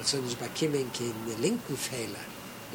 als uns bekommen den linken Fehler.